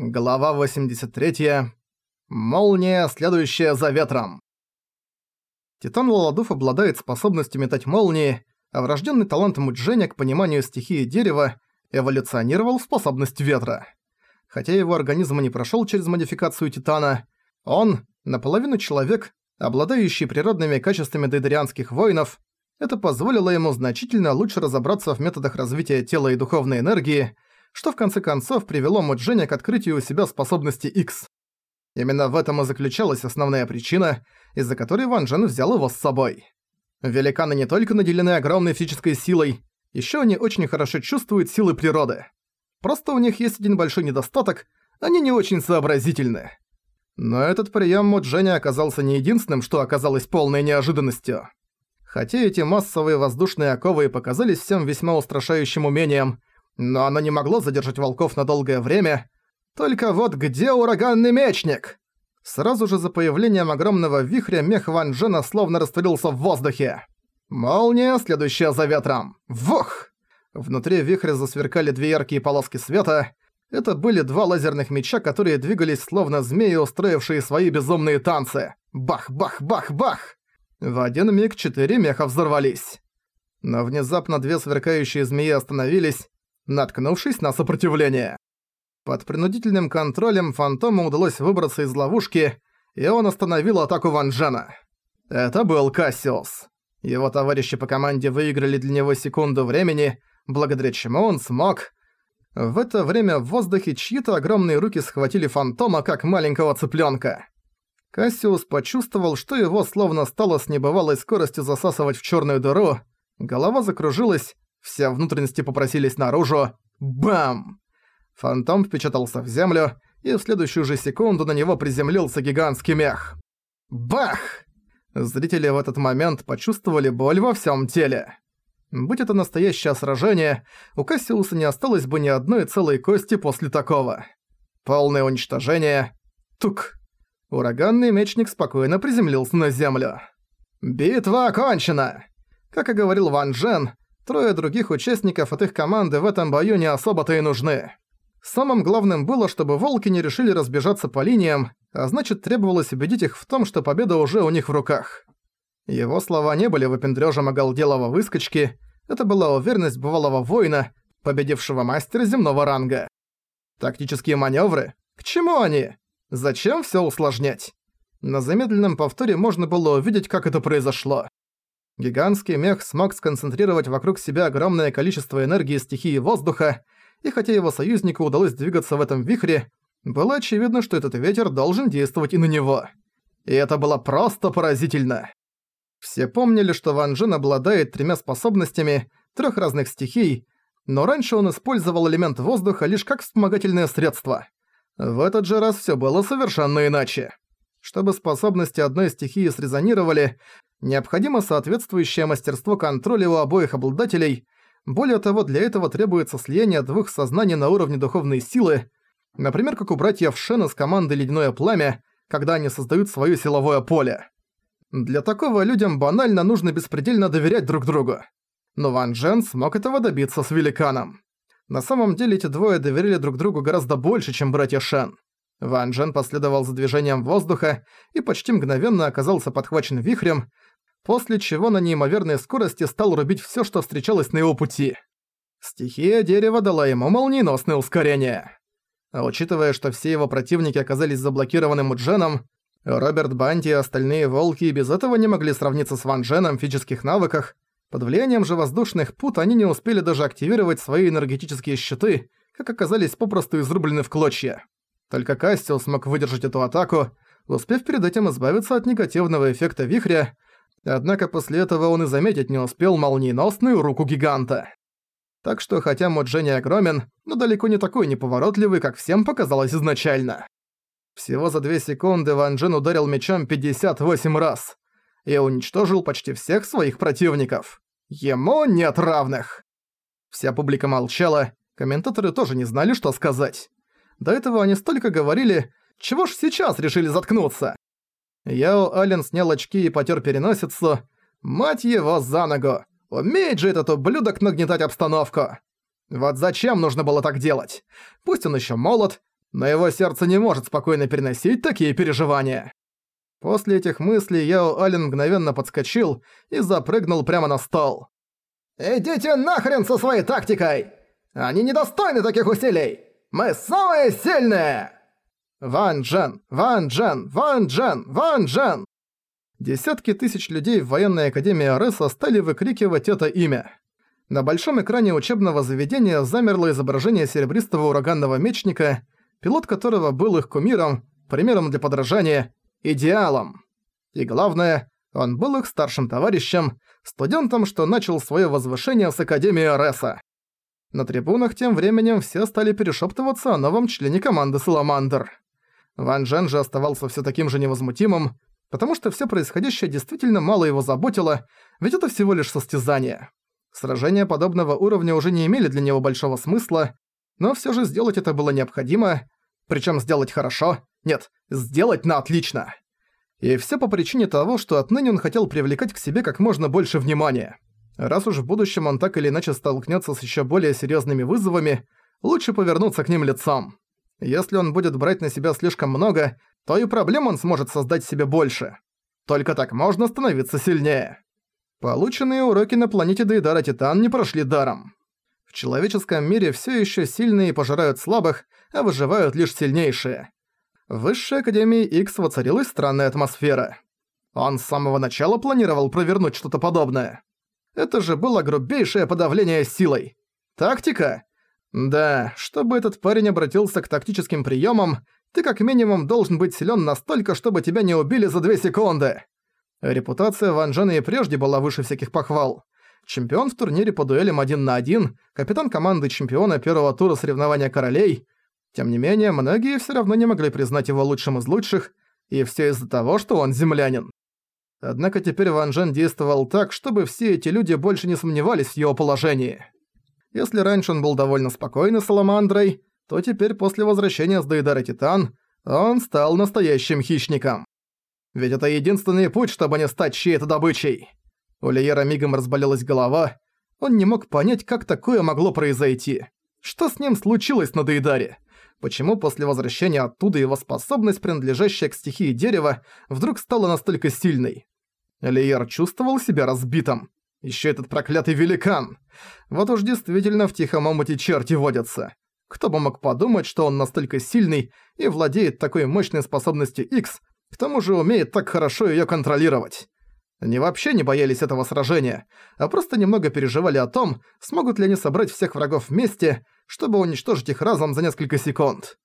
Глава 83. Молния, следующая за ветром. Титан Лаладуф обладает способностью метать молнии, а врожденный талант Мудженя к пониманию стихии дерева эволюционировал в способность ветра. Хотя его организм не прошел через модификацию Титана, он, наполовину человек, обладающий природными качествами дейдерианских воинов, это позволило ему значительно лучше разобраться в методах развития тела и духовной энергии, что в конце концов привело Мудженя к открытию у себя способности X. Именно в этом и заключалась основная причина, из-за которой Ван Джен взял его с собой. Великаны не только наделены огромной физической силой, еще они очень хорошо чувствуют силы природы. Просто у них есть один большой недостаток, они не очень сообразительны. Но этот прием Мудженя оказался не единственным, что оказалось полной неожиданностью. Хотя эти массовые воздушные оковы показались всем весьма устрашающим умением, но оно не могло задержать волков на долгое время. Только вот где ураганный мечник? Сразу же за появлением огромного вихря мех Ван Джена словно растворился в воздухе. Молния, следующая за ветром. Вух! Внутри вихря засверкали две яркие полоски света. Это были два лазерных меча, которые двигались словно змеи, устроившие свои безумные танцы. Бах-бах-бах-бах! В один миг четыре меха взорвались. Но внезапно две сверкающие змеи остановились, наткнувшись на сопротивление. Под принудительным контролем Фантому удалось выбраться из ловушки, и он остановил атаку Ван Джена. Это был Кассиус. Его товарищи по команде выиграли для него секунду времени, благодаря чему он смог... В это время в воздухе чьи-то огромные руки схватили Фантома, как маленького цыпленка. Кассиус почувствовал, что его словно стало с небывалой скоростью засасывать в черную дыру, голова закружилась, все внутренности попросились наружу. Бам! Фантом впечатался в землю, и в следующую же секунду на него приземлился гигантский мех. Бах! Зрители в этот момент почувствовали боль во всем теле. Будь это настоящее сражение, у Кассиуса не осталось бы ни одной целой кости после такого. Полное уничтожение. Тук. Ураганный мечник спокойно приземлился на землю. «Битва окончена!» Как и говорил Ван Джен, Трое других участников от их команды в этом бою не особо-то и нужны. Самым главным было, чтобы волки не решили разбежаться по линиям, а значит требовалось убедить их в том, что победа уже у них в руках. Его слова не были выпендрёжем оголделого выскочки, это была уверенность бывалого воина, победившего мастера земного ранга. Тактические маневры? К чему они? Зачем все усложнять? На замедленном повторе можно было увидеть, как это произошло. Гигантский мех смог сконцентрировать вокруг себя огромное количество энергии стихии воздуха, и хотя его союзнику удалось двигаться в этом вихре, было очевидно, что этот ветер должен действовать и на него. И это было просто поразительно. Все помнили, что Ван Джен обладает тремя способностями, трех разных стихий, но раньше он использовал элемент воздуха лишь как вспомогательное средство. В этот же раз все было совершенно иначе. Чтобы способности одной стихии срезонировали, необходимо соответствующее мастерство контроля у обоих обладателей, более того, для этого требуется слияние двух сознаний на уровне духовной силы, например, как у братьев Шен из команды «Ледяное пламя», когда они создают своё силовое поле. Для такого людям банально нужно беспредельно доверять друг другу. Но Ван Джен смог этого добиться с Великаном. На самом деле эти двое доверяли друг другу гораздо больше, чем братья Шен. Ван Джен последовал за движением воздуха и почти мгновенно оказался подхвачен вихрем, после чего на неимоверной скорости стал рубить всё, что встречалось на его пути. Стихия дерева дала ему молниеносное ускорение. А учитывая, что все его противники оказались заблокированы Мудженом, Роберт Банти и остальные волки и без этого не могли сравниться с Ван Дженом в физических навыках, под влиянием же воздушных пут они не успели даже активировать свои энергетические щиты, как оказались попросту изрублены в клочья. Только Кастил смог выдержать эту атаку, успев перед этим избавиться от негативного эффекта вихря, однако после этого он и заметить не успел молниеносную руку гиганта. Так что хотя Моджени огромен, но далеко не такой неповоротливый, как всем показалось изначально. Всего за две секунды Ван Джен ударил мечом 58 раз и уничтожил почти всех своих противников. Ему нет равных. Вся публика молчала, комментаторы тоже не знали, что сказать. До этого они столько говорили, чего ж сейчас решили заткнуться? Яо Ален снял очки и потер переносицу. Мать его за ногу! Умеет же этот ублюдок нагнетать обстановку! Вот зачем нужно было так делать? Пусть он еще молод, но его сердце не может спокойно переносить такие переживания. После этих мыслей Яо Ален мгновенно подскочил и запрыгнул прямо на стол. «Идите нахрен со своей тактикой! Они недостойны таких усилий! Мы самые сильные!» «Ван Джен! Ван Джен! Ван Джен! Ван Джен!» Десятки тысяч людей в военной академии Ареса стали выкрикивать это имя. На большом экране учебного заведения замерло изображение серебристого ураганного мечника, пилот которого был их кумиром, примером для подражания, идеалом. И главное, он был их старшим товарищем, студентом, что начал свое возвышение с Академии Ареса. На трибунах тем временем все стали перешептываться о новом члене команды Саламандр. Ван Джен же оставался все таким же невозмутимым, потому что все происходящее действительно мало его заботило, ведь это всего лишь состязание. Сражения подобного уровня уже не имели для него большого смысла, но все же сделать это было необходимо, причем сделать хорошо, нет, сделать на отлично. И все по причине того, что отныне он хотел привлекать к себе как можно больше внимания. Раз уж в будущем он так или иначе столкнется с еще более серьезными вызовами, лучше повернуться к ним лицом. Если он будет брать на себя слишком много, то и проблем он сможет создать себе больше. Только так можно становиться сильнее. Полученные уроки на планете Дейдара Титан не прошли даром. В человеческом мире все еще сильные пожирают слабых, а выживают лишь сильнейшие. В Высшей Академии X воцарилась странная атмосфера. Он с самого начала планировал провернуть что-то подобное. Это же было грубейшее подавление силой. Тактика? Да, чтобы этот парень обратился к тактическим приемам, ты как минимум должен быть силен настолько, чтобы тебя не убили за две секунды. Репутация Ван Джена и прежде была выше всяких похвал. Чемпион в турнире по дуэлям один на один, капитан команды чемпиона первого тура соревнования королей. Тем не менее, многие все равно не могли признать его лучшим из лучших, и все из-за того, что он землянин. Однако теперь Ван Джен действовал так, чтобы все эти люди больше не сомневались в его положении. Если раньше он был довольно спокойный Саламандрой, то теперь после возвращения с Дейдара Титан он стал настоящим хищником. Ведь это единственный путь, чтобы не стать чьей-то добычей. У Лиера мигом разболелась голова. Он не мог понять, как такое могло произойти. Что с ним случилось на Дейдаре? Почему после возвращения оттуда его способность, принадлежащая к стихии дерева, вдруг стала настолько сильной? Лиер чувствовал себя разбитым. Еще этот проклятый великан. Вот уж действительно в тихом омуте черти водятся. Кто бы мог подумать, что он настолько сильный и владеет такой мощной способностью X, к тому же умеет так хорошо её контролировать. Они вообще не боялись этого сражения, а просто немного переживали о том, смогут ли они собрать всех врагов вместе, чтобы уничтожить их разом за несколько секунд.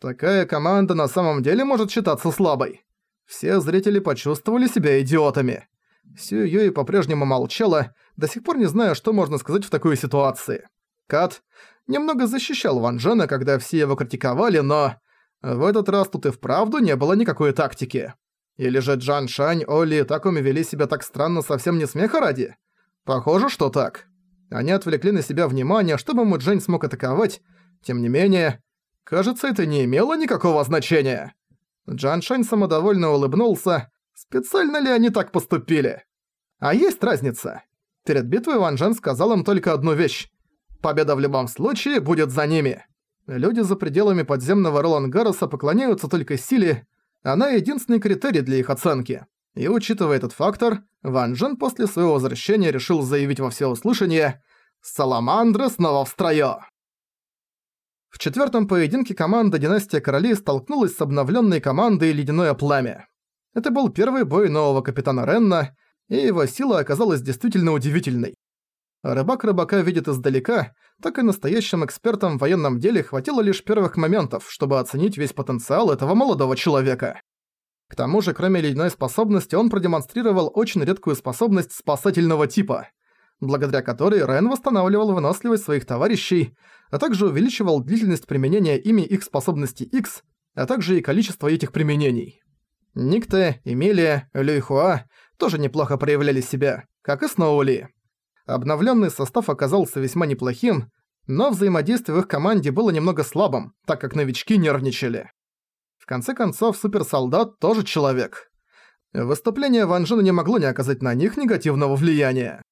Такая команда на самом деле может считаться слабой. Все зрители почувствовали себя идиотами. Сью Юи по-прежнему молчала, до сих пор не зная, что можно сказать в такой ситуации. Кат немного защищал Ван Джена, когда все его критиковали, но... В этот раз тут и вправду не было никакой тактики. Или же Джан Шань, Оли и Такуми вели себя так странно совсем не смеха ради? Похоже, что так. Они отвлекли на себя внимание, чтобы Муджень смог атаковать. Тем не менее, кажется, это не имело никакого значения. Джан Шань самодовольно улыбнулся. Специально ли они так поступили? А есть разница. Перед битвой Ван Джен сказал им только одну вещь. Победа в любом случае будет за ними. Люди за пределами подземного Ролангароса поклоняются только силе, она единственный критерий для их оценки. И учитывая этот фактор, Ван Джен после своего возвращения решил заявить во всеуслышание «Саламандра снова в строю!». В четвертом поединке команда Династия Королей столкнулась с обновленной командой Ледяное Пламя. Это был первый бой нового капитана Ренна, и его сила оказалась действительно удивительной. Рыбак рыбака видит издалека, так и настоящим экспертам в военном деле хватило лишь первых моментов, чтобы оценить весь потенциал этого молодого человека. К тому же, кроме ледяной способности, он продемонстрировал очень редкую способность спасательного типа, благодаря которой Рен восстанавливал выносливость своих товарищей, а также увеличивал длительность применения ими их способности X, а также и количество этих применений. Никте, Эмилия, Люйхуа тоже неплохо проявляли себя, как и Сноули. Обновленный состав оказался весьма неплохим, но взаимодействие в их команде было немного слабым, так как новички нервничали. В конце концов, суперсолдат тоже человек. Выступление Ван Джена не могло не оказать на них негативного влияния.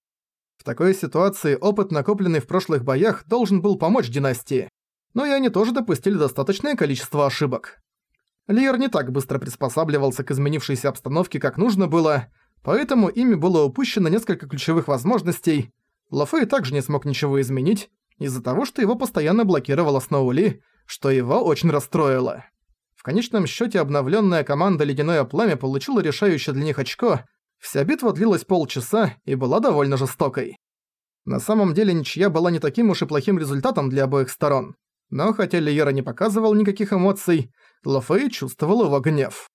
В такой ситуации опыт, накопленный в прошлых боях, должен был помочь династии. но и они тоже допустили достаточное количество ошибок. Лиер не так быстро приспосабливался к изменившейся обстановке, как нужно было, поэтому ими было упущено несколько ключевых возможностей. Лафей также не смог ничего изменить, из-за того, что его постоянно блокировала Сноули, что его очень расстроило. В конечном счете обновленная команда «Ледяное пламя» получила решающее для них очко, вся битва длилась полчаса и была довольно жестокой. На самом деле ничья была не таким уж и плохим результатом для обоих сторон. Но хотя Лиера не показывал никаких эмоций, Лофей чувствовал его гнев.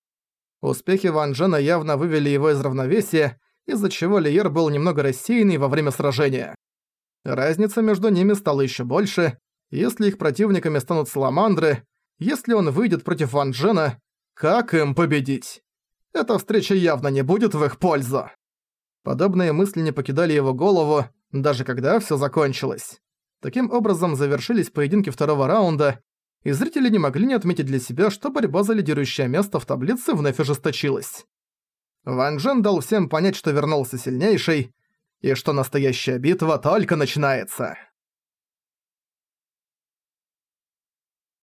Успехи Ван Джена явно вывели его из равновесия, из-за чего Лиер был немного рассеянный во время сражения. Разница между ними стала еще больше, если их противниками станут Саламандры, если он выйдет против Ван Джена, как им победить? Эта встреча явно не будет в их пользу. Подобные мысли не покидали его голову, даже когда всё закончилось. Таким образом завершились поединки второго раунда, и зрители не могли не отметить для себя, что борьба за лидирующее место в таблице вновь ожесточилась. Ван Джен дал всем понять, что вернулся сильнейший, и что настоящая битва только начинается.